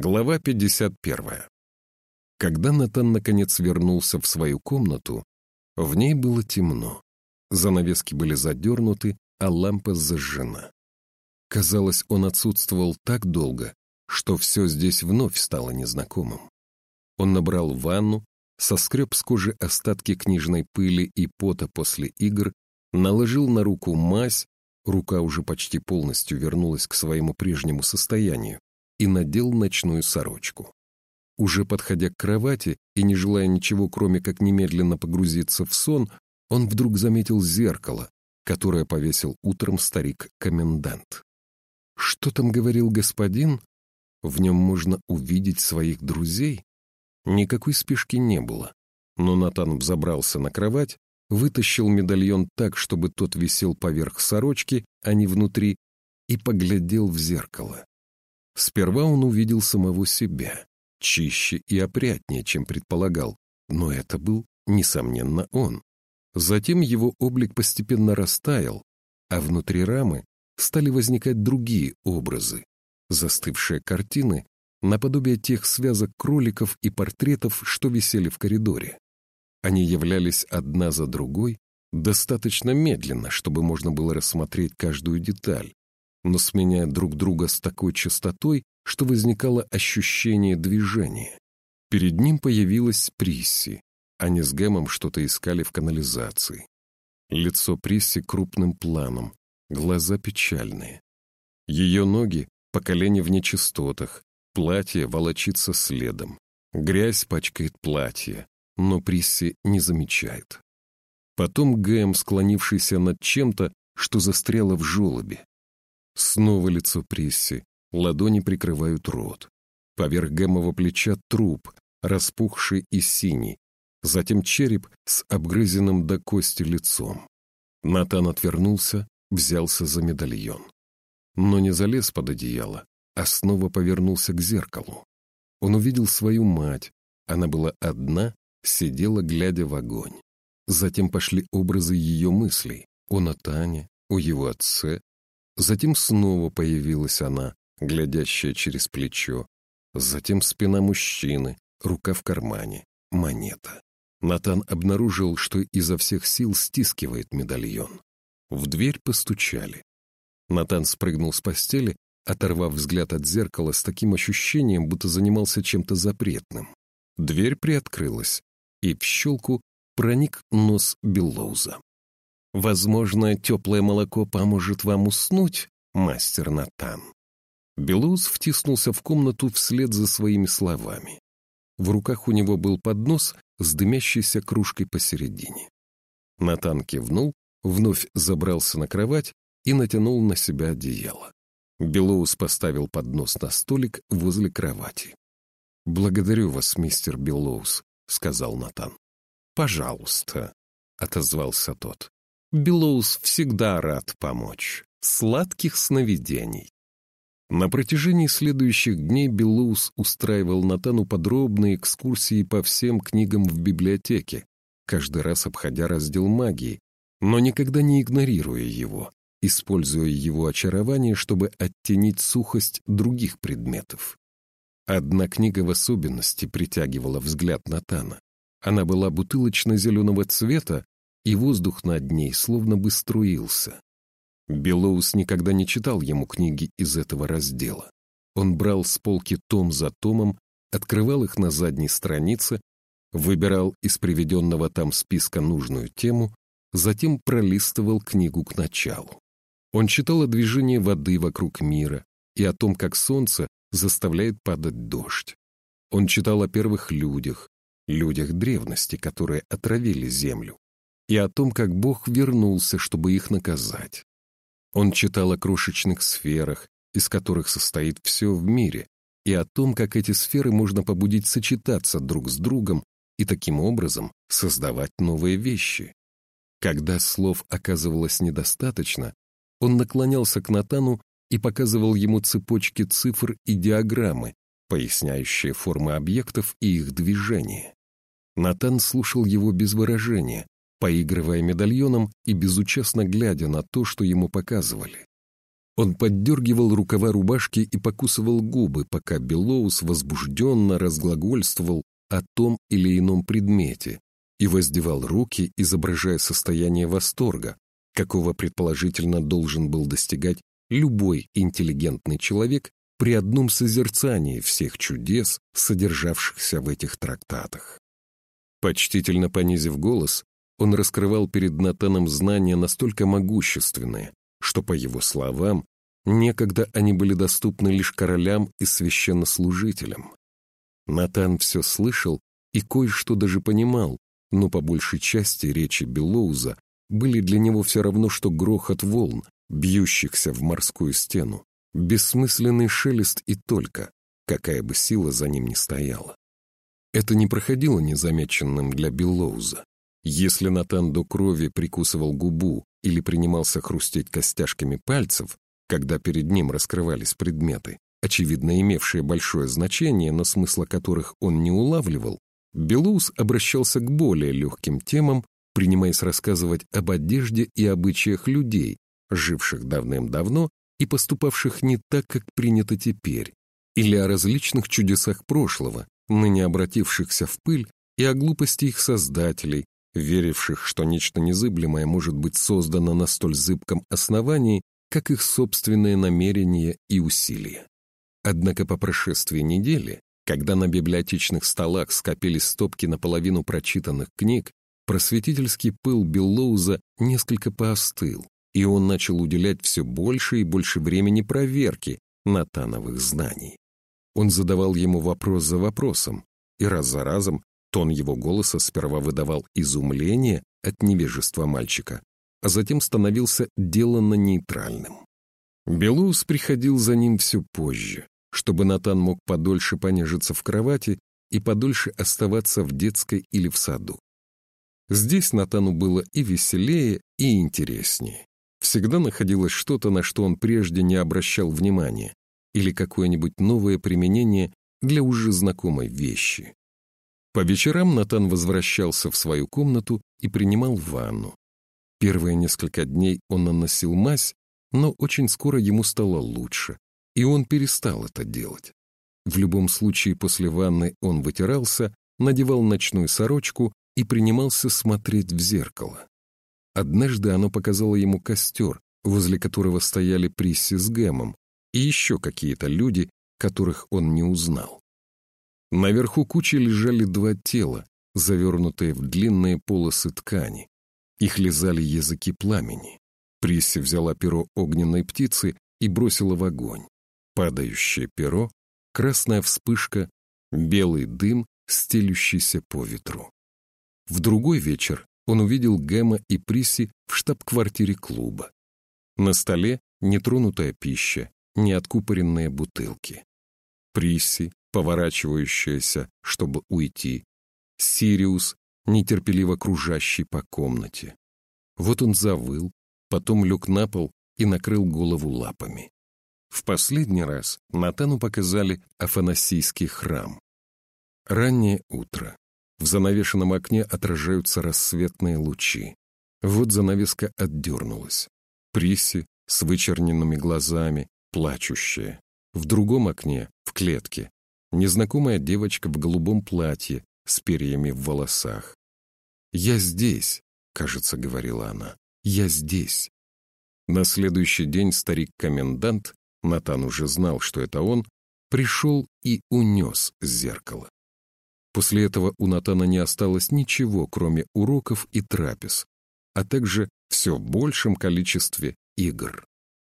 Глава 51. Когда Натан наконец вернулся в свою комнату, в ней было темно. Занавески были задернуты, а лампа зажжена. Казалось, он отсутствовал так долго, что все здесь вновь стало незнакомым. Он набрал ванну, соскреб с кожи остатки книжной пыли и пота после игр, наложил на руку мазь, рука уже почти полностью вернулась к своему прежнему состоянию, и надел ночную сорочку. Уже подходя к кровати и не желая ничего, кроме как немедленно погрузиться в сон, он вдруг заметил зеркало, которое повесил утром старик-комендант. Что там говорил господин? В нем можно увидеть своих друзей? Никакой спешки не было. Но Натан взобрался на кровать, вытащил медальон так, чтобы тот висел поверх сорочки, а не внутри, и поглядел в зеркало. Сперва он увидел самого себя, чище и опрятнее, чем предполагал, но это был, несомненно, он. Затем его облик постепенно растаял, а внутри рамы стали возникать другие образы, застывшие картины, наподобие тех связок кроликов и портретов, что висели в коридоре. Они являлись одна за другой достаточно медленно, чтобы можно было рассмотреть каждую деталь, но сменяя друг друга с такой частотой, что возникало ощущение движения. Перед ним появилась Присси. Они с Гэмом что-то искали в канализации. Лицо Присси крупным планом, глаза печальные. Ее ноги по колени в нечистотах, платье волочится следом. Грязь пачкает платье, но Присси не замечает. Потом Гэм, склонившийся над чем-то, что застряло в желобе. Снова лицо Присси, ладони прикрывают рот. Поверх Гэмова плеча труп, распухший и синий, затем череп с обгрызенным до кости лицом. Натан отвернулся, взялся за медальон. Но не залез под одеяло, а снова повернулся к зеркалу. Он увидел свою мать, она была одна, сидела, глядя в огонь. Затем пошли образы ее мыслей о Натане, о его отце, Затем снова появилась она, глядящая через плечо. Затем спина мужчины, рука в кармане, монета. Натан обнаружил, что изо всех сил стискивает медальон. В дверь постучали. Натан спрыгнул с постели, оторвав взгляд от зеркала с таким ощущением, будто занимался чем-то запретным. Дверь приоткрылась, и в щелку проник нос Беллоуза. Возможно, теплое молоко поможет вам уснуть, мастер Натан. Белуз втиснулся в комнату вслед за своими словами. В руках у него был поднос с дымящейся кружкой посередине. Натан кивнул, вновь забрался на кровать и натянул на себя одеяло. Белоус поставил поднос на столик возле кровати. «Благодарю вас, мистер Белоус», — сказал Натан. «Пожалуйста», — отозвался тот. Белоус всегда рад помочь. Сладких сновидений. На протяжении следующих дней Белоус устраивал Натану подробные экскурсии по всем книгам в библиотеке, каждый раз обходя раздел магии, но никогда не игнорируя его, используя его очарование, чтобы оттенить сухость других предметов. Одна книга в особенности притягивала взгляд Натана. Она была бутылочно-зеленого цвета и воздух над ней словно бы струился. Белоус никогда не читал ему книги из этого раздела. Он брал с полки том за томом, открывал их на задней странице, выбирал из приведенного там списка нужную тему, затем пролистывал книгу к началу. Он читал о движении воды вокруг мира и о том, как солнце заставляет падать дождь. Он читал о первых людях, людях древности, которые отравили землю и о том, как Бог вернулся, чтобы их наказать. Он читал о крошечных сферах, из которых состоит все в мире, и о том, как эти сферы можно побудить сочетаться друг с другом и таким образом создавать новые вещи. Когда слов оказывалось недостаточно, он наклонялся к Натану и показывал ему цепочки цифр и диаграммы, поясняющие формы объектов и их движение. Натан слушал его без выражения, поигрывая медальоном и безучастно глядя на то, что ему показывали. Он поддергивал рукава рубашки и покусывал губы, пока Белоус возбужденно разглагольствовал о том или ином предмете и воздевал руки, изображая состояние восторга, какого предположительно должен был достигать любой интеллигентный человек при одном созерцании всех чудес, содержавшихся в этих трактатах. Почтительно понизив голос, он раскрывал перед Натаном знания настолько могущественные, что, по его словам, некогда они были доступны лишь королям и священнослужителям. Натан все слышал и кое-что даже понимал, но по большей части речи Белоуза были для него все равно, что грохот волн, бьющихся в морскую стену, бессмысленный шелест и только, какая бы сила за ним ни стояла. Это не проходило незамеченным для Белоуза. Если Натан до крови прикусывал губу или принимался хрустеть костяшками пальцев, когда перед ним раскрывались предметы, очевидно имевшие большое значение, но смысла которых он не улавливал, Белоуз обращался к более легким темам, принимаясь рассказывать об одежде и обычаях людей, живших давным-давно и поступавших не так, как принято теперь, или о различных чудесах прошлого, ныне обратившихся в пыль, и о глупости их создателей, веривших, что нечто незыблемое может быть создано на столь зыбком основании, как их собственные намерения и усилия. Однако по прошествии недели, когда на библиотечных столах скопились стопки наполовину прочитанных книг, просветительский пыл Беллоуза несколько поостыл, и он начал уделять все больше и больше времени проверке Натановых знаний. Он задавал ему вопрос за вопросом, и раз за разом тон его голоса сперва выдавал изумление от невежества мальчика, а затем становился деланно нейтральным. Белоус приходил за ним все позже, чтобы Натан мог подольше понежиться в кровати и подольше оставаться в детской или в саду. Здесь Натану было и веселее, и интереснее. Всегда находилось что-то, на что он прежде не обращал внимания, или какое-нибудь новое применение для уже знакомой вещи. По вечерам Натан возвращался в свою комнату и принимал ванну. Первые несколько дней он наносил мазь, но очень скоро ему стало лучше, и он перестал это делать. В любом случае после ванны он вытирался, надевал ночную сорочку и принимался смотреть в зеркало. Однажды оно показало ему костер, возле которого стояли Присси с Гэмом, и еще какие-то люди, которых он не узнал. Наверху кучи лежали два тела, завернутые в длинные полосы ткани. Их лизали языки пламени. Присси взяла перо огненной птицы и бросила в огонь. Падающее перо, красная вспышка, белый дым, стелющийся по ветру. В другой вечер он увидел Гэма и Приси в штаб-квартире клуба. На столе нетронутая пища, неоткупоренные бутылки. Присси, поворачивающаяся, чтобы уйти. Сириус, нетерпеливо кружащий по комнате. Вот он завыл, потом лег на пол и накрыл голову лапами. В последний раз Натану показали Афанасийский храм. Раннее утро. В занавешенном окне отражаются рассветные лучи. Вот занавеска отдернулась. Приси с вычерненными глазами, плачущая. В другом окне, в клетке, незнакомая девочка в голубом платье с перьями в волосах. «Я здесь», — кажется, говорила она, — «я здесь». На следующий день старик-комендант, Натан уже знал, что это он, пришел и унес зеркало. После этого у Натана не осталось ничего, кроме уроков и трапез, а также все в большем количестве игр.